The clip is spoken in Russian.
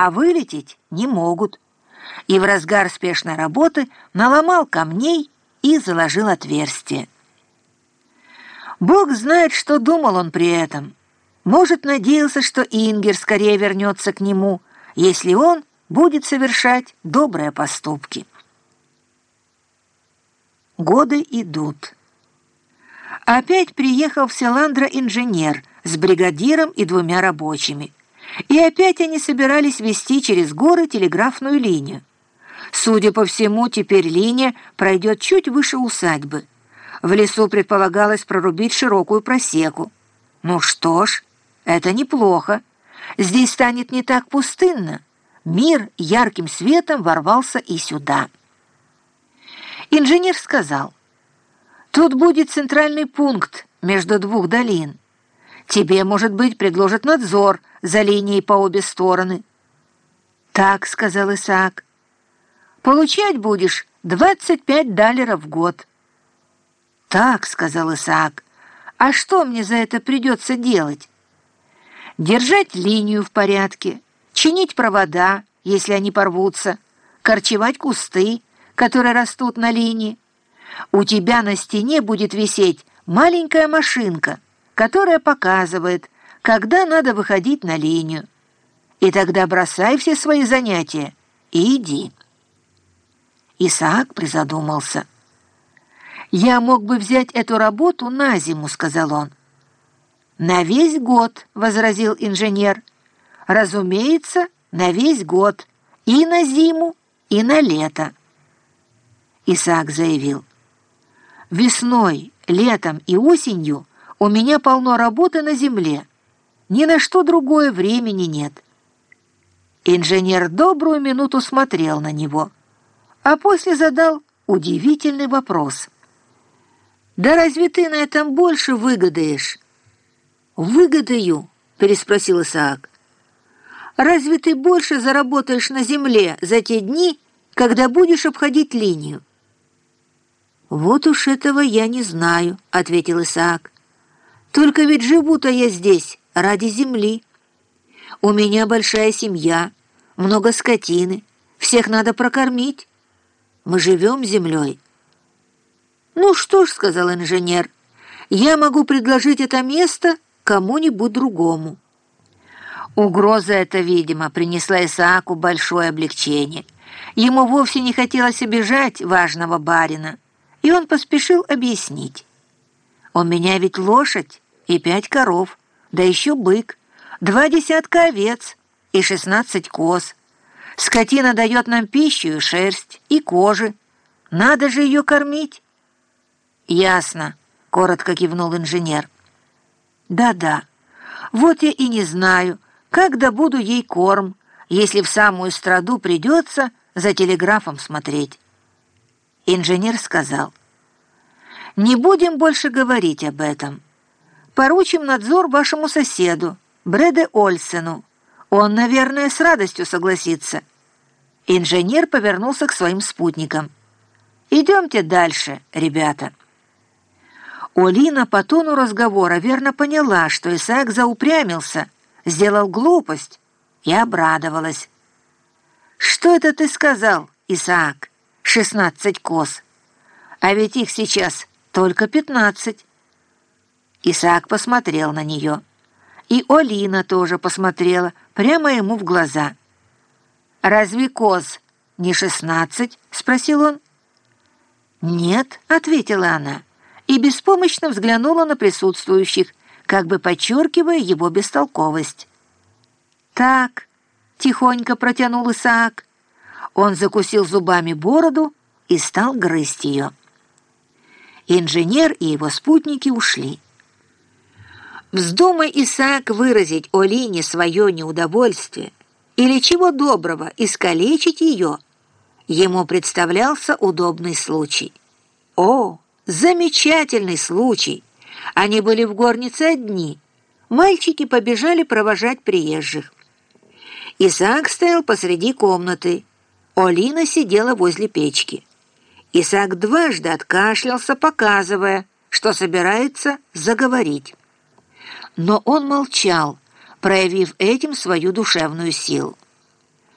а вылететь не могут. И в разгар спешной работы наломал камней и заложил отверстие. Бог знает, что думал он при этом. Может, надеялся, что Ингер скорее вернется к нему, если он будет совершать добрые поступки. Годы идут. Опять приехал в Селандро инженер с бригадиром и двумя рабочими. И опять они собирались вести через горы телеграфную линию. Судя по всему, теперь линия пройдет чуть выше усадьбы. В лесу предполагалось прорубить широкую просеку. Ну что ж, это неплохо. Здесь станет не так пустынно. Мир ярким светом ворвался и сюда. Инженер сказал, «Тут будет центральный пункт между двух долин. Тебе, может быть, предложат надзор за линией по обе стороны». «Так», — сказал Исаак, — «получать будешь 25 даллеров в год». «Так», — сказал Исаак, — «а что мне за это придется делать?» «Держать линию в порядке, чинить провода, если они порвутся, корчевать кусты, которые растут на линии. У тебя на стене будет висеть маленькая машинка, которая показывает, когда надо выходить на линию. И тогда бросай все свои занятия и иди. Исаак призадумался. «Я мог бы взять эту работу на зиму», — сказал он. «На весь год», — возразил инженер. «Разумеется, на весь год, и на зиму, и на лето». Исаак заявил. «Весной, летом и осенью у меня полно работы на земле. Ни на что другое времени нет». Инженер добрую минуту смотрел на него, а после задал удивительный вопрос. «Да разве ты на этом больше выгодаешь?» «Выгодаю?» — переспросил Исаак. «Разве ты больше заработаешь на земле за те дни, когда будешь обходить линию?» «Вот уж этого я не знаю», — ответил Исаак. «Только ведь живу-то я здесь ради земли. У меня большая семья, много скотины, всех надо прокормить. Мы живем землей». «Ну что ж», — сказал инженер, — «я могу предложить это место кому-нибудь другому». Угроза эта, видимо, принесла Исааку большое облегчение. Ему вовсе не хотелось обижать важного барина и он поспешил объяснить. «У меня ведь лошадь и пять коров, да еще бык, два десятка овец и шестнадцать коз. Скотина дает нам пищу и шерсть, и кожи. Надо же ее кормить». «Ясно», — коротко кивнул инженер. «Да-да, вот я и не знаю, как добуду ей корм, если в самую страду придется за телеграфом смотреть». Инженер сказал, «Не будем больше говорить об этом. Поручим надзор вашему соседу, Бреде Ольсену. Он, наверное, с радостью согласится». Инженер повернулся к своим спутникам. «Идемте дальше, ребята». Олина по тону разговора верно поняла, что Исаак заупрямился, сделал глупость и обрадовалась. «Что это ты сказал, Исаак?» шестнадцать коз. А ведь их сейчас только пятнадцать. Исаак посмотрел на нее. И Олина тоже посмотрела прямо ему в глаза. «Разве коз не шестнадцать?» — спросил он. «Нет», — ответила она, и беспомощно взглянула на присутствующих, как бы подчеркивая его бестолковость. «Так», — тихонько протянул Исаак, он закусил зубами бороду и стал грызть ее. Инженер и его спутники ушли. Вздумай Исаак выразить Олине свое неудовольствие или чего доброго искалечить ее, ему представлялся удобный случай. О, замечательный случай! Они были в горнице одни. Мальчики побежали провожать приезжих. Исаак стоял посреди комнаты, Олина сидела возле печки. Исаак дважды откашлялся, показывая, что собирается заговорить. Но он молчал, проявив этим свою душевную силу.